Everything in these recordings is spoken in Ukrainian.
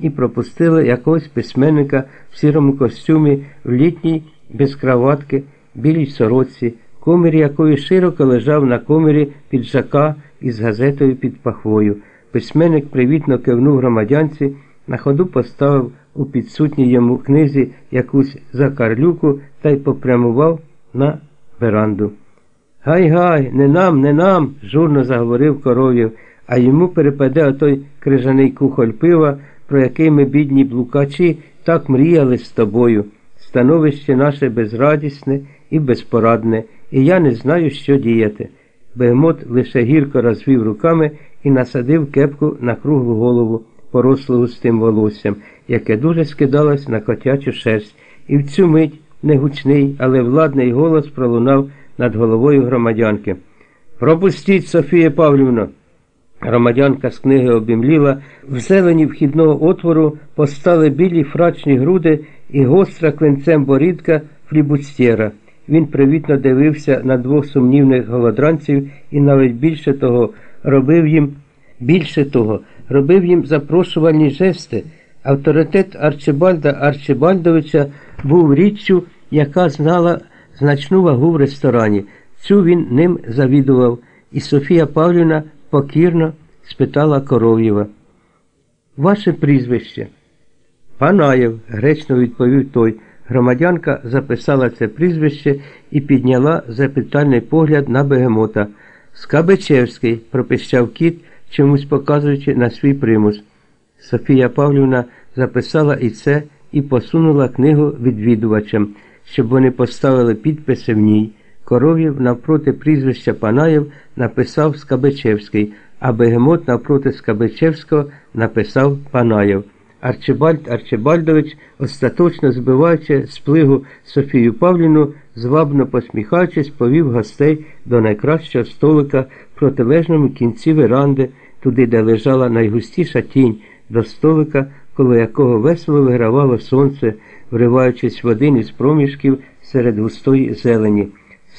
і пропустили якогось письменника в сірому костюмі в літній без краватки, білій сорочці, комір якої широко лежав на комірі піджака із газетою під пахвою. Письменник привітно кивнув громадянці, на ходу поставив у підсутній йому книзі якусь закарлюку та й попрямував на веранду. Гай гай, не нам, не нам, журно заговорив коров'єв, а йому перепаде отой крижаний кухоль пива, про який ми, бідні блукачі, так мріяли з тобою. Становище наше безрадісне і безпорадне, і я не знаю, що діяти. Бегемот лише гірко розвів руками і насадив кепку на круглу голову, порослу густим волоссям, яке дуже скидалось на котячу шерсть, і в цю мить негучний, але владний голос пролунав над головою громадянки. Пропустіть, Софія Павлівна. Громадянка з книги обімліла, в зелені вхідного отвору постали білі фрачні груди і гостра клинцем борідка флібустєра. Він привітно дивився на двох сумнівних голодранців і навіть більше того робив їм більше того, робив їм запрошувальні жести. Авторитет Арчибальда Арчибальдовича був річчю, яка знала значну вагу в ресторані. Цю він ним завідував, і Софія Павлівна покірно спитала Коров'єва. Ваше прізвище? Панаєв, гречно відповів той. Громадянка записала це прізвище і підняла запитальний погляд на бегемота. Скабичевський, пропищав кіт, чомусь показуючи на свій примус. Софія Павлівна записала і це і посунула книгу відвідувачам, щоб вони поставили підписи в ній. Коров'єв навпроти прізвища Панаєв написав Скабичевський, а бегемот навпроти Скабичевського написав Панаєв. Арчибальд Арчибальдович, остаточно збиваючи з плигу Софію Павлівну, звабно посміхаючись, повів гостей до найкращого столика в протилежному кінці веранди, туди, де лежала найгустіша тінь, до столика, коло якого весело вигравало сонце, вриваючись в один із проміжків серед густої зелені.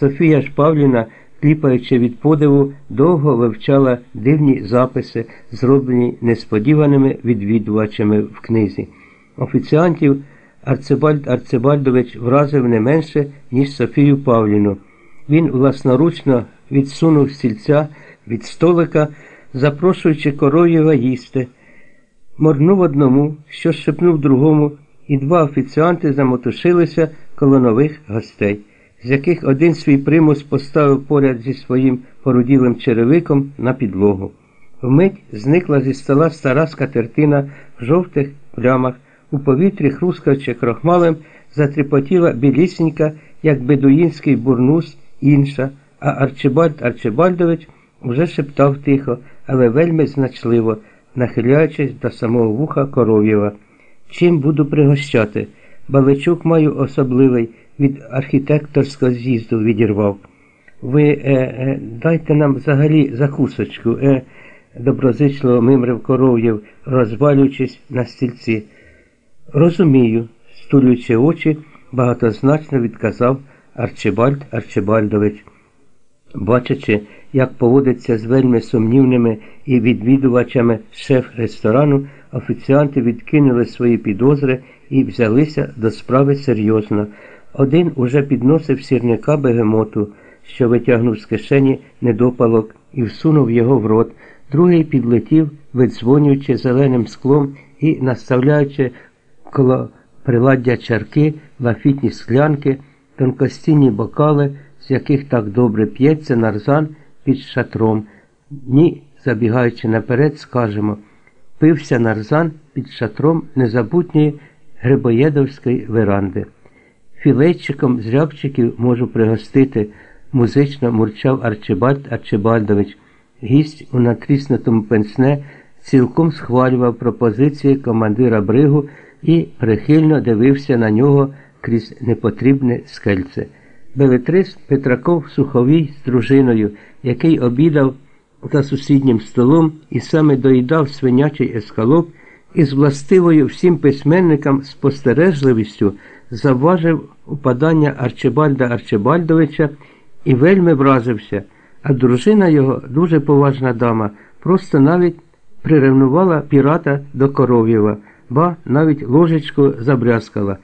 Софія ж Павлівна кліпаючи від подиву, довго вивчала дивні записи, зроблені несподіваними відвідувачами в книзі. Офіціантів Арцебальд Арцебальдович вразив не менше, ніж Софію Павліну. Він власноручно відсунув стільця від столика, запрошуючи Короєва їсти. Морнув одному, що шепнув другому, і два офіціанти замотушилися коло нових гостей з яких один свій примус поставив поряд зі своїм поруділим черевиком на підлогу. Вмить зникла зі стола стара скатертина в жовтих плямах, у повітрі, хрускаючи крохмалем, затріпотіла білісінька, як бедуїнський бурнус, інша, а Арчибальд Арчибальдович уже шептав тихо, але вельми значливо, нахиляючись до самого вуха Коров'єва. Чим буду пригощати? Баличук маю особливий від архітекторського з'їзду відірвав. Ви е, е, дайте нам взагалі закусочку, е, доброзичливо мимрив коров'єв, розвалюючись на стільці. Розумію, стулюючи очі, багатозначно відказав Арчибальд Арчибальдович. Бачачи, як поводиться з вельми сумнівними і відвідувачами шеф ресторану, офіціанти відкинули свої підозри і взялися до справи серйозно. Один уже підносив сірника бегемоту, що витягнув з кишені недопалок і всунув його в рот, другий підлетів, видзвонюючи зеленим склом і наставляючи коло приладдя чарки, лафітні склянки, тонкостінні бокали, з яких так добре п'ється нарзан під шатром. Ні, забігаючи наперед, скажемо, пився нарзан під шатром незабутньої Грибоєдовської веранди. Філейчиком з рябчиків можу пригостити, музично мурчав Арчибальд Арчибальдович. Гість у натріснутому пенсне цілком схвалював пропозиції командира бригу і прихильно дивився на нього крізь непотрібне скельце. Белетрист Петраков Суховій з дружиною, який обідав за сусіднім столом і саме доїдав свинячий ескалоп, із властивою всім письменникам спостережливістю завважив упадання Арчибальда Арчибальдовича і вельми вразився, а дружина його, дуже поважна дама, просто навіть приревнувала пірата до Коров'єва. ба навіть ложечку забрязкала.